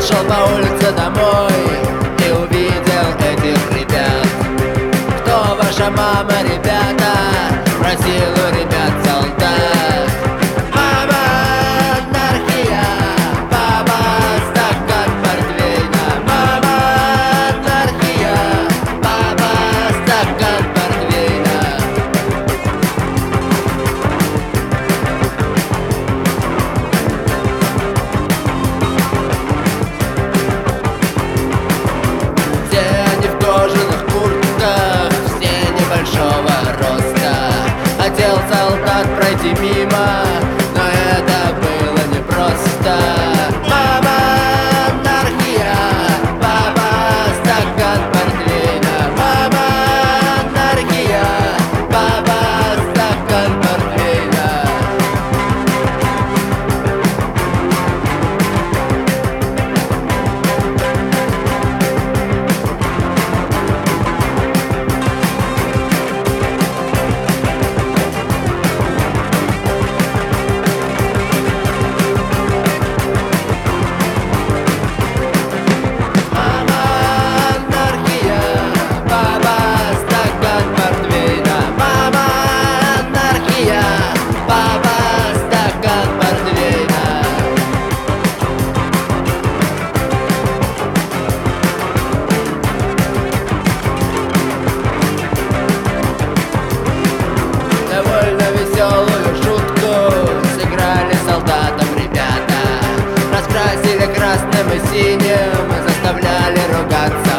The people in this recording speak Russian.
шел по улице домой И увидел этих ребят Кто ваша мама, ребята? to me got